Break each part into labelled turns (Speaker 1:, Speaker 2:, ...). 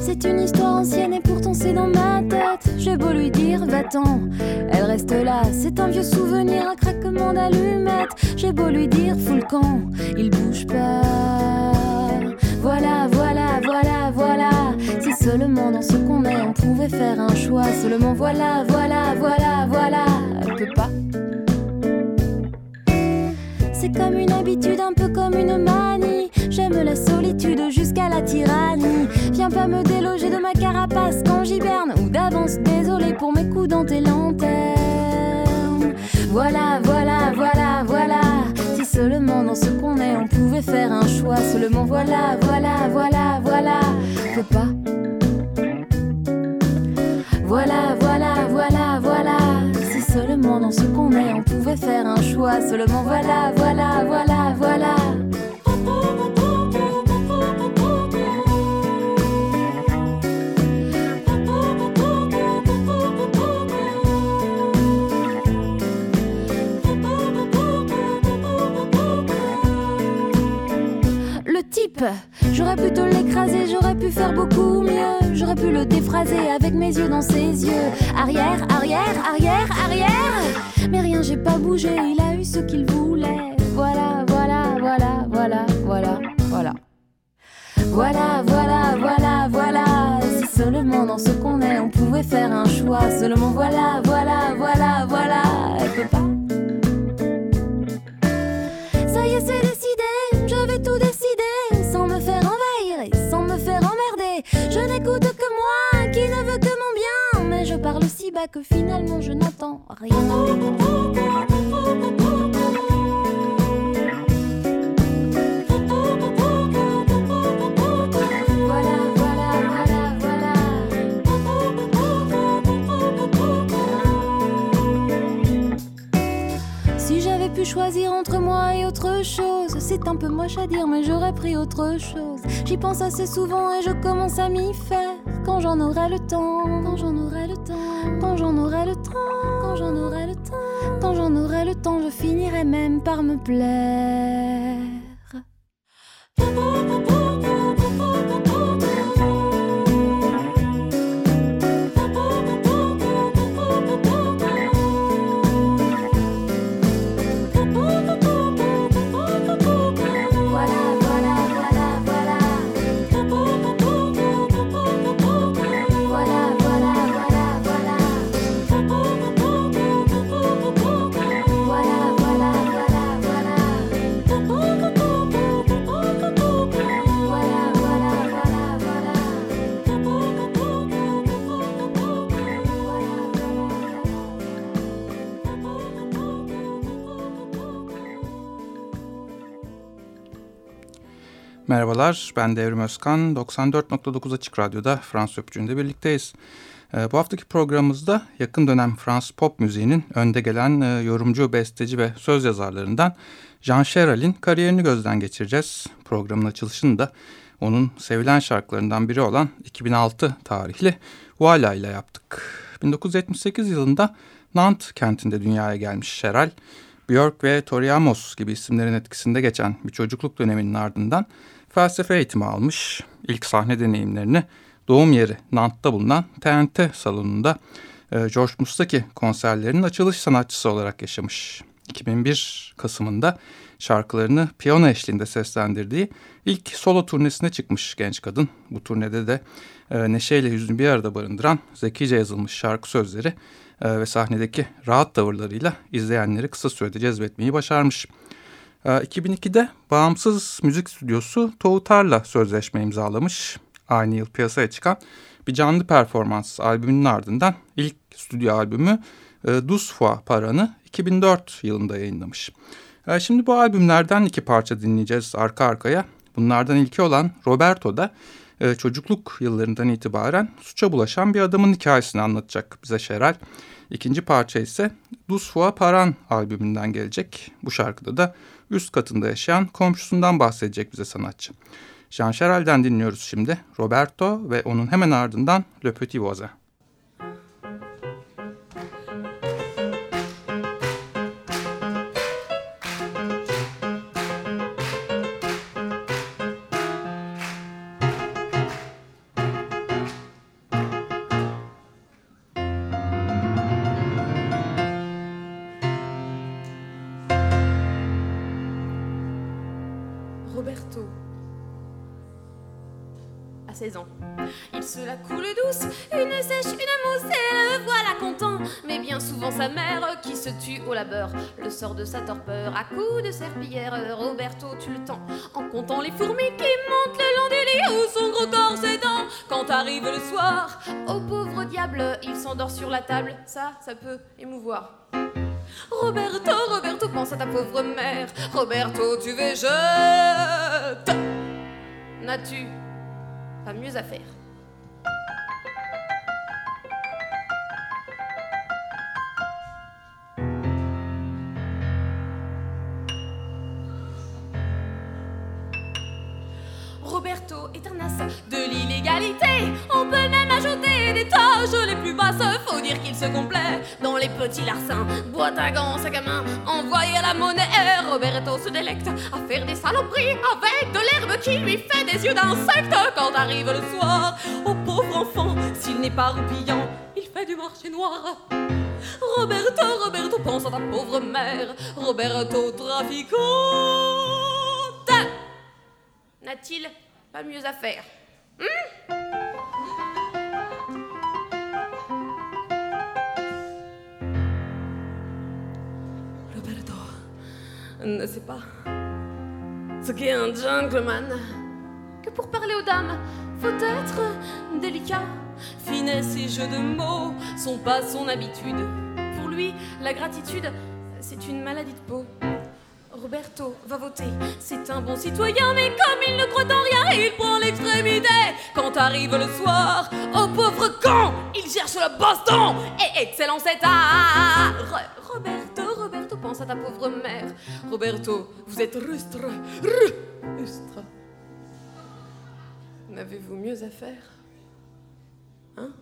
Speaker 1: C'est une histoire ancienne et pourtant c'est dans ma tête. J'ai beau lui dire, va-t'en, elle reste là. C'est un vieux souvenir, un craquement d'allumettes. J'ai beau lui dire, fous le camp, il bouge pas. Voilà, voilà, voilà, voilà. Si seulement faire un choix. Seulement voilà, voilà, voilà, voilà. Elle pas. C'est comme une habitude, un peu comme une manie. J'aime la solitude jusqu'à la tyrannie. Viens pas me déloger de ma carapace quand j'hiberne. Ou d'avance, désolé pour mes coups dans tes lanternes. Voilà, voilà, voilà, voilà. Si seulement dans ce qu'on est, on pouvait faire un choix. Seulement voilà, voilà, voilà, voilà. Faut pas. Voilà, voilà, voilà, voilà. Si seulement dans ce qu'on est, on pouvait faire un choix. Seulement voilà, voilà, voilà, voilà. Le type, j'aurais pu te l'écraser, j'aurais pu faire beaucoup mieux. J'aurais pu le déphraser avec mes yeux dans ses yeux. Arrière, arrière, arrière, arrière. Mais rien, j'ai pas bougé, il a eu ce qu'il voulait. Voilà, voilà, voilà, voilà, voilà, voilà. Voilà, voilà, voilà, voilà. Si seulement dans ce qu'on est, on pouvait faire un choix. Seulement voilà, voilà, voilà, voilà. Elle que finalement je n'entends rien. Choisir entre moi et autre chose, c'est un peu moche à dire, mais j'aurais pris autre chose. J'y pense assez souvent et je commence à m'y faire. Quand j'en aurai le temps, quand j'en aurai le temps, quand j'en aurai le temps, quand j'en aurai le temps, quand j'en aurai le temps, je finirai même par me plaire.
Speaker 2: Merhabalar, ben Devrim Özkan. 94.9 Açık Radyo'da Fransız Öpücüğü'nde birlikteyiz. Ee, bu haftaki programımızda yakın dönem Fransız pop müziğinin önde gelen e, yorumcu, besteci ve söz yazarlarından Jean Cheral'in kariyerini gözden geçireceğiz. Programın açılışını da onun sevilen şarkılarından biri olan 2006 tarihli Voila ile yaptık. 1978 yılında Nantes kentinde dünyaya gelmiş Cheral, Björk ve Tori Amos gibi isimlerin etkisinde geçen bir çocukluk döneminin ardından felsefe eğitimi almış. İlk sahne deneyimlerini doğum yeri Nantes'ta bulunan TNT salonunda e, George Mustaki konserlerinin açılış sanatçısı olarak yaşamış. 2001 Kasım'ında şarkılarını piyano eşliğinde seslendirdiği ilk solo turnesine çıkmış genç kadın. Bu turnede de e, neşeyle hüznü bir arada barındıran zekice yazılmış şarkı sözleri e, ve sahnedeki rahat tavırlarıyla izleyenleri kısa sürede cezbetmeyi başarmış. E, 2002'de bağımsız müzik stüdyosu Toğutar'la sözleşme imzalamış. Aynı yıl piyasaya çıkan bir canlı performans albümünün ardından ilk stüdyo albümü e, Fois Paran'ı 2004 yılında yayınlamış. E, şimdi bu albümlerden iki parça dinleyeceğiz arka arkaya. Bunlardan ilki olan Roberto da e, çocukluk yıllarından itibaren suça bulaşan bir adamın hikayesini anlatacak bize Şeral. İkinci parça ise Fois Paran albümünden gelecek. Bu şarkıda da üst katında yaşayan komşusundan bahsedecek bize sanatçı. Jean Cheral'den dinliyoruz şimdi. Roberto ve onun hemen ardından Le Petit Voisin.
Speaker 1: Pauvre diable, il s'endort sur la table. Ça, ça peut émouvoir. Roberto, Roberto, pense à ta pauvre mère. Roberto, tu végètes. N'as-tu pas mieux à faire? Qu'il se complaît dans les petits larcins. Boîte à gants, sac à main, envoyer la monnaie. Roberto se délecte à faire des saloperies avec de l'herbe qui lui fait des yeux d'insecte. Quand arrive le soir, au pauvre enfant, s'il n'est pas roupillant, il fait du marché noir. Roberto, Roberto, pense à ta pauvre mère. Roberto, trafiquant. N'a-t-il pas mieux à faire? Hmm? Ne sait pas ce qu'est un gentleman. Que pour parler aux dames, faut être délicat. Finesse et jeux de mots sont pas son habitude. Pour lui, la gratitude, c'est une maladie de peau. Roberto va voter, c'est un bon citoyen, mais comme il ne croit en rien, il prend l'extrémité. Quand arrive le soir, au pauvre con, il cherche le baston et excellent cet art. Roberto, pense à ta pauvre mère. Roberto, vous êtes rustre, rustre. N'avez-vous mieux à faire? Hein?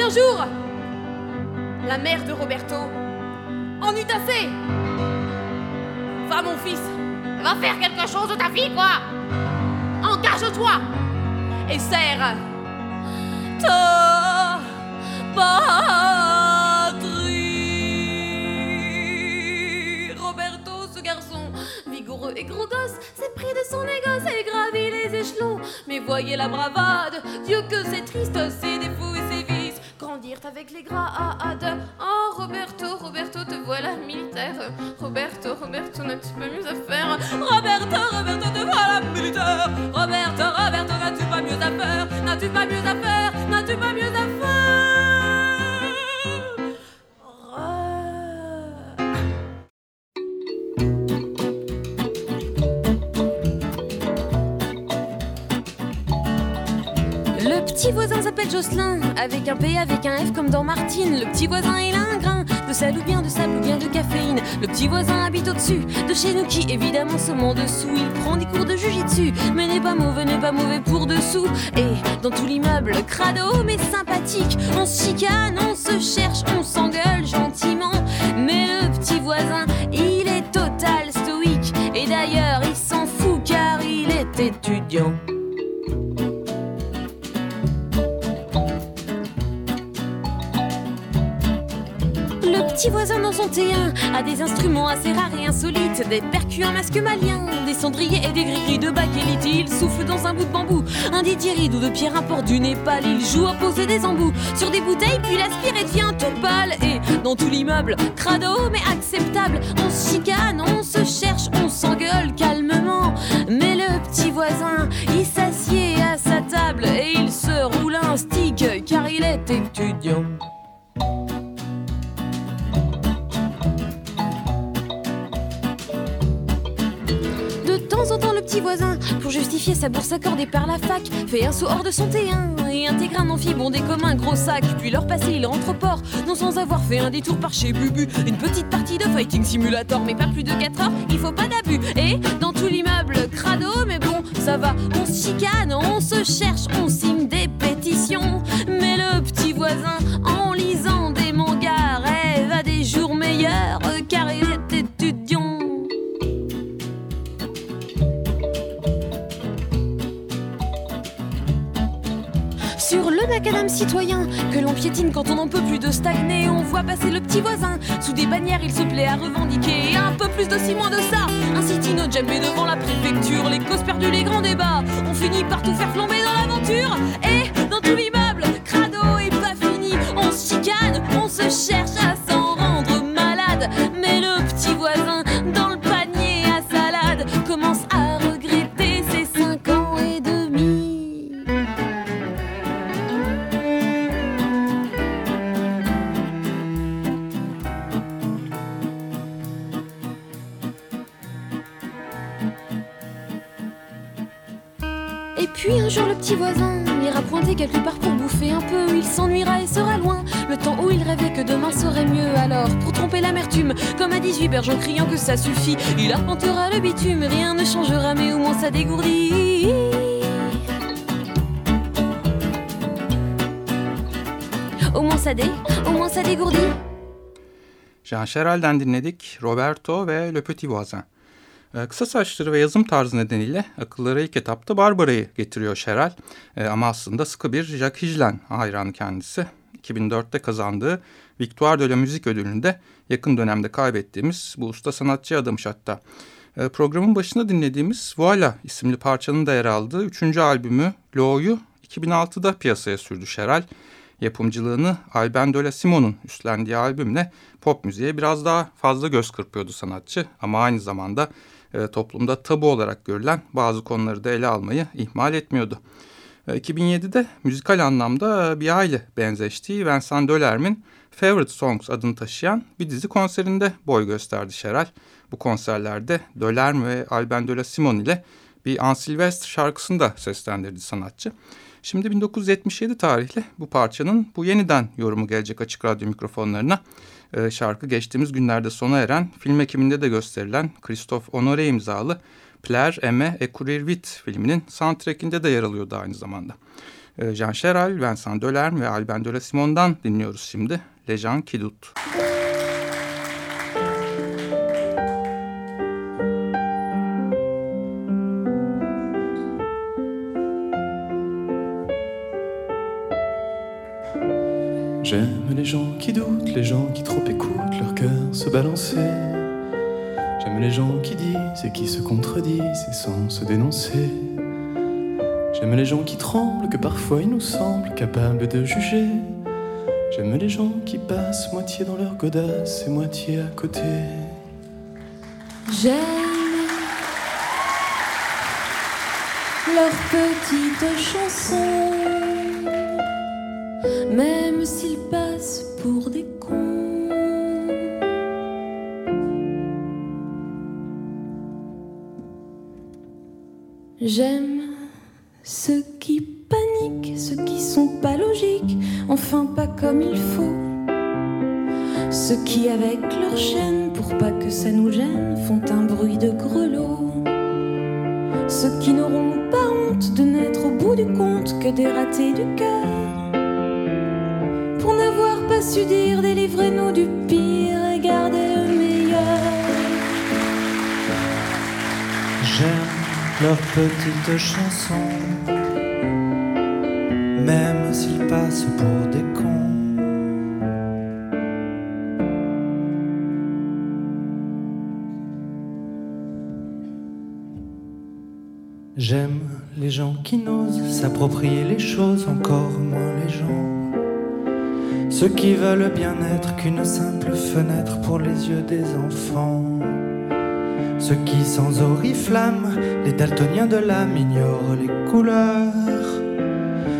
Speaker 1: Jour, la mère de Roberto en eut assez. Va, mon fils, va faire quelque chose de ta fille, quoi. Engage-toi et serre ta patrie. Roberto, ce garçon, vigoureux et gros gosse, s'est pris de son négoce et gravi les échelons. Mais voyez la bravade, Dieu que c'est triste, et ses vices avec les grades. Oh Roberto, Roberto, te voilà militaire. Roberto, Roberto, n'as-tu pas mieux à faire Roberto, Roberto, te voilà militaire. Roberto, Roberto, n'as-tu pas mieux à faire? N'as-tu pas mieux à faire? N'as-tu pas mieux à faire?
Speaker 3: Petit voisin s'appelle Jocelyn, avec un P, avec un F comme dans Martine. Le petit voisin, il a un grain de sel ou bien de sable ou bien de caféine. Le petit voisin habite au-dessus de chez nous qui, évidemment, en dessous. Il prend des cours de jujitsu, mais n'est pas mauvais, n'est pas mauvais pour dessous. Et dans tout l'immeuble, crado mais sympathique, on se chicane, on se cherche, on s'engueule gentiment. Mais le petit voisin, il est total stoïque. Et d'ailleurs, il s'en fout car il est étudiant. Le petit voisin dans son T1 a des instruments assez rares et insolites, des percus, un masque malien, des cendriers et des gris de bakélite. Il souffle dans un bout de bambou, un didgeridoo de pierre import du Népal. Il joue à poser des embouts sur des bouteilles, puis l'aspire et devient tout pâle. Et dans tout l'immeuble, crado mais acceptable, on se chicane, on se cherche, on s'engueule calmement. Mais le petit voisin, il s'assied à sa table et il se roule un stick car il est étudiant.
Speaker 1: Voisin pour justifier sa bourse accordée par la fac. Fait un saut hors de son T1 et intègre un amphibondé comme un gros sac. Puis leur passé, il rentre au port, non sans avoir fait un détour par chez Bubu. Une petite partie de fighting simulator, mais pas plus de 4 heures, il faut pas d'abus. Et dans tout l'immeuble, crado, mais bon, ça va, on se chicane, on se cherche, on signe des pétitions. Mais le petit voisin, en lisant des Macadam citoyen que l'on piétine quand on n'en peut plus de stagner, on voit passer le petit voisin. Sous des bannières, il se plaît à revendiquer un peu plus de six mois de ça. Un city no djembé devant la préfecture, les causes perdues, les grands débats. On finit par tout faire flamber dans l'aventure. Et dans tout l'immeuble, crado et pas fini, on se chicane, on se cherche puis un jour le petit voisin ira pointer quelque part pour bouffer un peu. Il s'ennuiera et sera loin. Le temps où il rêvait que demain serait mieux. Alors pour tromper l'amertume, comme à 18 berges en criant que ça suffit, il arpentera le bitume. Rien ne changera, mais au moins ça dégourdit. Au moins ça dé, au moins ça dégourdit.
Speaker 2: Jean Roberto ve Le Petit Voisin. Ee, Kısa saçları ve yazım tarzı nedeniyle akıllara ilk etapta Barbara'yı getiriyor Cheral. Ee, ama aslında sıkı bir Jacques Higelin hayranı kendisi. 2004'te kazandığı Victoire de la Musique ödülünü de yakın dönemde kaybettiğimiz bu usta sanatçıya adamış hatta. Ee, programın başında dinlediğimiz Voila isimli parçanın da yer aldığı 3. albümü Lo'yu 2006'da piyasaya sürdü Cheral. Yapımcılığını Alben de la Simon'un üstlendiği albümle pop müziğe biraz daha fazla göz kırpıyordu sanatçı. Ama aynı zamanda e, toplumda tabu olarak görülen bazı konuları da ele almayı ihmal etmiyordu. E, 2007'de müzikal anlamda bir aile benzeştiği Vincent Delerme'in Favorite Songs adını taşıyan bir dizi konserinde boy gösterdi Şeral. Bu konserlerde Delerme ve Alben de Simon ile bir Ansilvestre şarkısını da seslendirdi sanatçı. Şimdi 1977 tarihli bu parçanın bu yeniden yorumu gelecek açık radyo mikrofonlarına. Ee, şarkı geçtiğimiz günlerde sona eren film ekiminde de gösterilen Christophe Honoré imzalı Plaire Aime et Courir Vite filminin soundtrackinde de yer alıyordu aynı zamanda. Ee, Jean Cheral, Vincent Delerme ve Alben de Simon'dan dinliyoruz şimdi. Les gens qui
Speaker 4: gens qui doutent, les gens qui trop écoutent leur cœur se balancer. J'aime les gens qui disent et qui se contredisent et sans se dénoncer. J'aime les gens qui tremblent, que parfois ils nous semblent capables de juger. J'aime les gens qui passent moitié dans leur godasse et moitié à côté.
Speaker 1: J'aime leurs petites chansons, même s'ils passent J'aime ceux qui paniquent, ceux qui sont pas logiques, enfin pas comme il faut. Ceux qui, avec leur chaîne, pour pas que ça nous gêne, font un bruit de grelot. Ceux qui n'auront pas honte de n'être au bout du compte que des ratés du cœur. Pour n'avoir pas su dire, délivrez-nous du pire
Speaker 5: leurs petites chansons, même s'ils passent pour des cons. J'aime les gens qui n'osent s'approprier les choses, encore moins les gens. Ceux qui veulent bien être qu'une simple fenêtre pour les yeux des enfants. Ceux qui sans oriflamme, les daltoniens de l'âme ignorent les couleurs.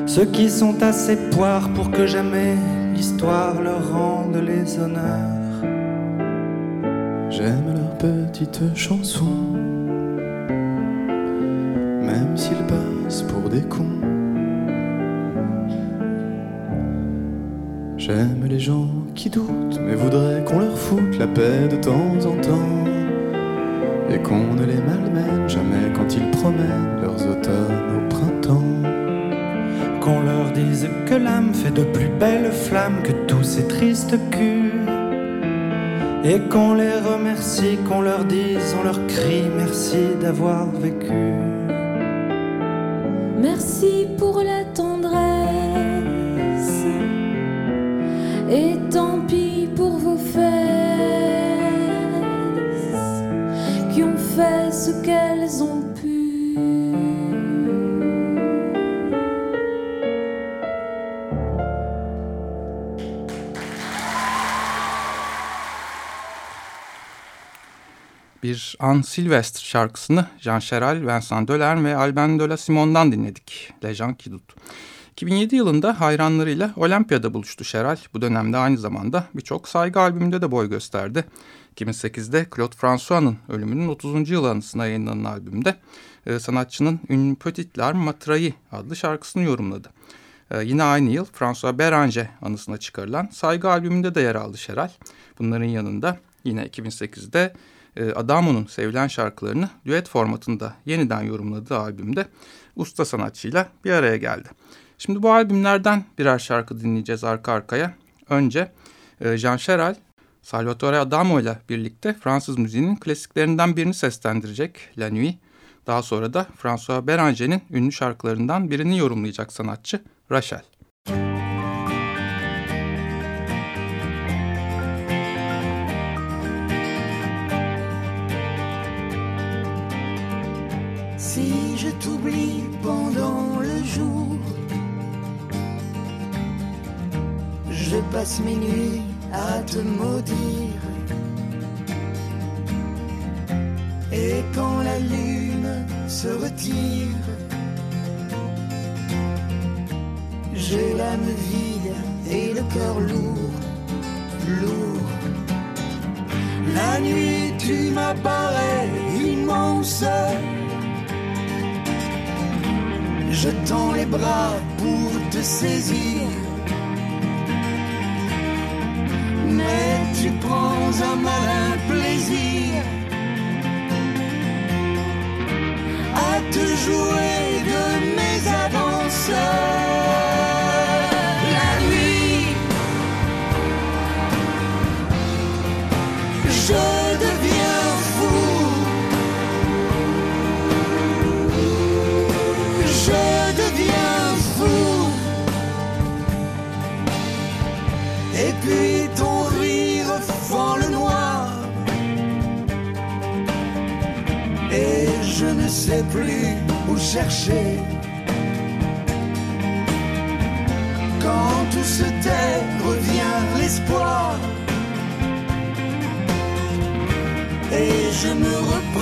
Speaker 5: Ceux qui sont assez poires pour que jamais l'histoire leur rende les honneurs.
Speaker 4: J'aime leurs petites chansons, même s'ils passent pour des cons. J'aime les gens qui doutent, mais voudraient qu'on leur foute la paix de temps en temps. Et qu'on ne les malmène jamais quand ils promènent leurs automnes au printemps.
Speaker 5: Qu'on leur dise que l'âme fait de plus belles flammes que tous ces tristes culs. Et qu'on les remercie, qu'on leur dise, on leur crie merci d'avoir vécu.
Speaker 1: Merci pour ce qu'elles ont pu.
Speaker 2: Bir An Sylvestre şarkısını Jean Cheral, Vincent Delerme ve Alban de la Simon'dan dinledik. Qui doutent. 2007 yılında hayranlarıyla Olimpiyada buluştu Cheral. Bu dönemde aynı zamanda birçok saygı albümünde de boy gösterdi. 2008'de Claude François'ın ölümünün 30. yıl anısına yayınlanan albümde e, sanatçının Une Petite Larme Matraille adlı şarkısını yorumladı. E, yine aynı yıl François Beranger anısına çıkarılan saygı albümünde de yer aldı Cheral. Bunların yanında yine 2008'de e, Adamo'nun sevilen şarkılarını düet formatında yeniden yorumladığı albümde usta sanatçıyla bir araya geldi. Şimdi bu albümlerden birer şarkı dinleyeceğiz arka arkaya. Önce e, Jean Cheral, Salvatore Adamo ile birlikte Fransız müziğinin klasiklerinden birini seslendirecek La Nuit. Daha sonra da François Beranger'in ünlü şarkılarından birini yorumlayacak sanatçı Rachel.
Speaker 6: Si je t'oublie passe mes nuits à te maudire. Et quand la lune se retire, j'ai l'âme vide et le cœur lourd, lourd. La nuit, tu m'apparais immense. Je tends les bras pour te saisir. Jouer de mes avances. La nuit, je deviens fou. Je deviens fou. Et puis ton rire fend le noir. Et je ne sais plus où chercher. Quand tout se tait, revient l'espoir. Et je me reprends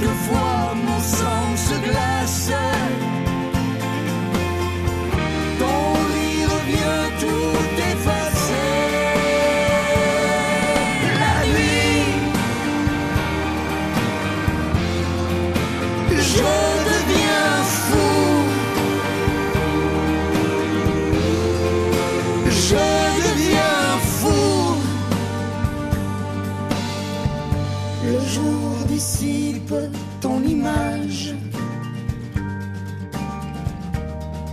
Speaker 6: quatre fois. Ton image.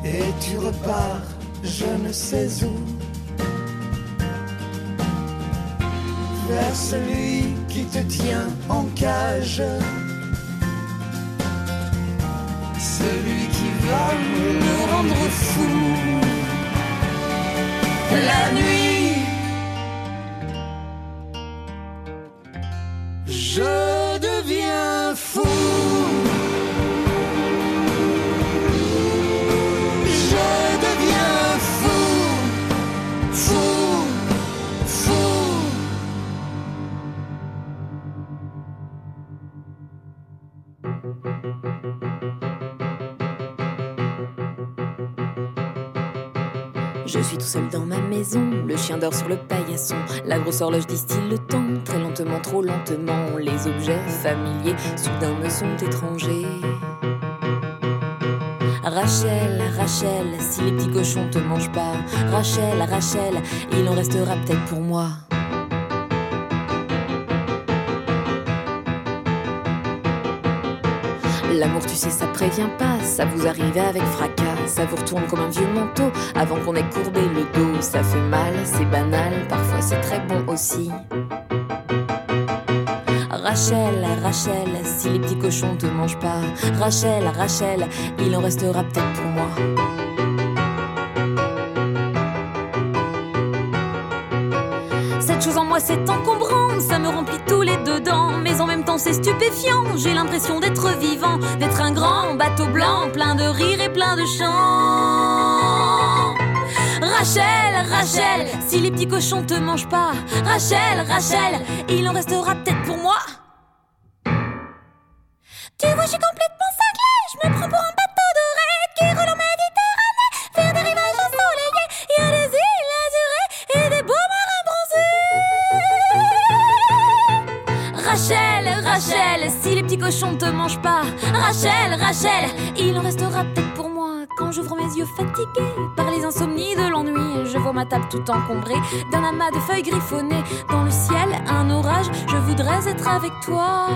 Speaker 6: Et tu repars, je ne sais où. Vers celui qui te tient en cage celui qui va me rendre fou. La nuit, Je
Speaker 1: suis tout seul dans ma maison, le chien dort sur le paillasson. La grosse horloge distille le temps, très lentement, trop lentement. Les objets familiers soudain me sont étrangers. Rachel, Rachel, si les petits cochons te mangent pas, Rachel, Rachel, il en restera peut-être pour moi. L'amour, tu sais, ça prévient pas, ça vous arrive avec fracas, ça vous retourne comme un vieux manteau avant qu'on ait courbé le dos. Ça fait mal, c'est banal, parfois c'est très bon aussi. Rachel, Rachel, si les petits cochons te mangent pas, Rachel, Rachel, il en restera peut-être pour moi. Chose en moi, c'est encombrant, ça me remplit tous les dedans, mais en même temps c'est stupéfiant. J'ai l'impression d'être vivant, d'être un grand bateau blanc, plein de rires et plein de chants. Rachel, Rachel, si les petits cochons te mangent pas, Rachel, Rachel, il en restera peut-être pour moi. Par les insomnies de l'ennui, je vois ma table tout encombrée d'un amas de feuilles griffonnées. Dans le ciel, un orage, je voudrais être avec toi.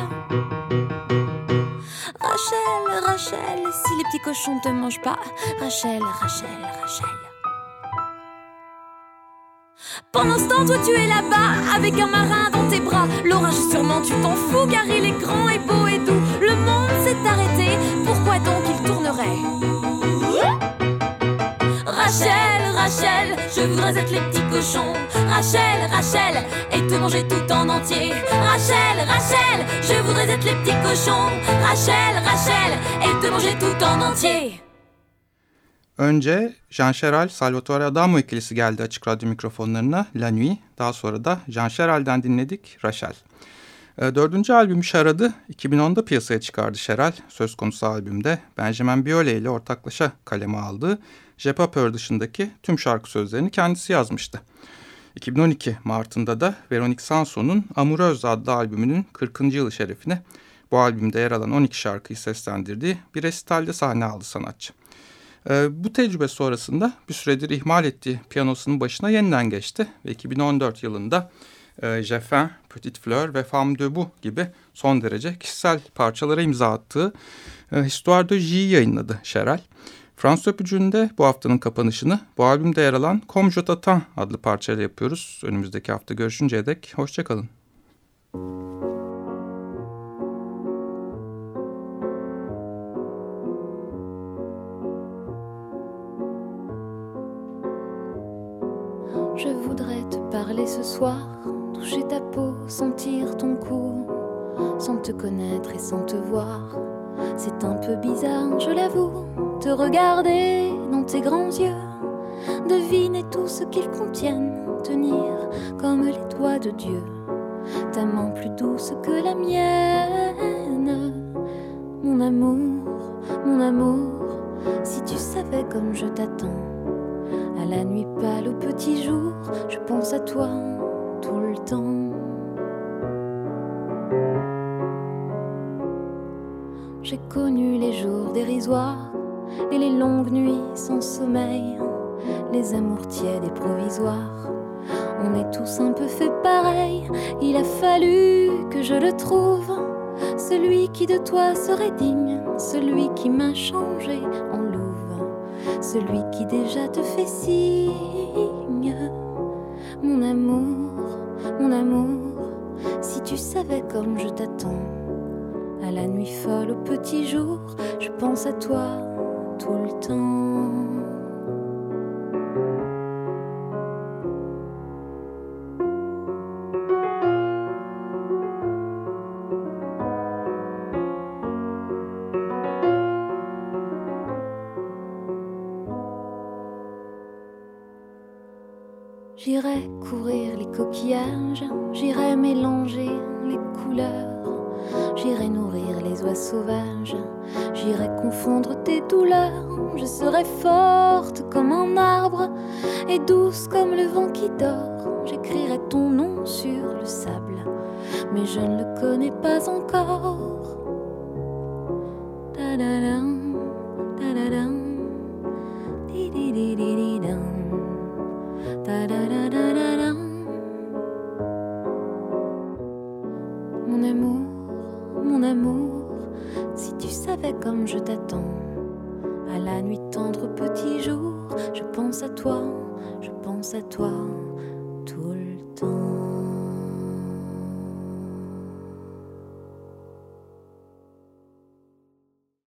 Speaker 1: Rachel, Rachel, si les petits cochons te mangent pas, Rachel, Rachel, Rachel. Pendant ce temps, toi tu es là-bas, avec un marin dans tes bras. L'orage, sûrement tu t'en fous, car il est grand et beau et doux. Le monde s'est arrêté, pourquoi donc il tournerait? Rachel, Rachel, je voudrais être les petits cochons. Rachel, Rachel, et te manger tout en entier. Rachel, Rachel, je voudrais être les petits cochons. Rachel, Rachel, et te manger tout en entier.
Speaker 2: Önce Jean Sheral, Salvatore Adamo ikilisi geldi açık radyo mikrofonlarına La Nuit. Daha sonra da Jean Sheral'den dinledik Rachel. E, dördüncü albümü Şarad'ı 2010'da piyasaya çıkardı Sheral. Söz konusu albümde Benjamin Biolay ile ortaklaşa kaleme aldığı Je Peur dışındaki tüm şarkı sözlerini kendisi yazmıştı. 2012 Mart'ında da Veronique Sanson'un Amoureuse adlı albümünün 40. yılı şerefine bu albümde yer alan 12 şarkıyı seslendirdiği bir resitalde sahne aldı sanatçı. E, bu tecrübe sonrasında bir süredir ihmal ettiği piyanosunun başına yeniden geçti ve 2014 yılında e, Jeffin, Petit Fleur ve Femme Debout gibi son derece kişisel parçalara imza attığı e, Histoire de J'yi yayınladı Şeral. Fransız öpücüğünde bu haftanın kapanışını bu albümde yer alan Comme Je adlı parçayla yapıyoruz. Önümüzdeki hafta görüşünceye dek hoşçakalın.
Speaker 7: Je voudrais te parler ce soir, toucher ta peau, sentir ton cou, sans te connaître et sans te voir. C'est un peu bizarre, je l'avoue, te regarder dans tes grands yeux, deviner tout ce qu'ils contiennent, tenir comme les doigts de Dieu, ta main plus douce que la mienne, mon amour, mon amour, si tu savais comme je t'attends. À la nuit pâle, au petit jour, je pense à toi tout le temps. J'ai connu les jours dérisoires et les longues nuits sans sommeil, les amours tièdes et provisoires. On est tous un peu fait pareil, il a fallu que je le trouve, celui qui de toi serait digne, celui qui m'a changé en louve celui qui déjà te fait signe. Mon amour, mon amour, si tu savais comme je t'attends. À la nuit folle, au petit jour, je pense à toi tout le temps. J'irai courir les coquillages, j'irai mélanger les couleurs.
Speaker 1: J'irai nourrir j'irai confondre tes douleurs. Je serai forte comme un arbre et douce comme le vent qui dort. J'écrirai ton nom sur le sable, mais je ne le connais pas encore.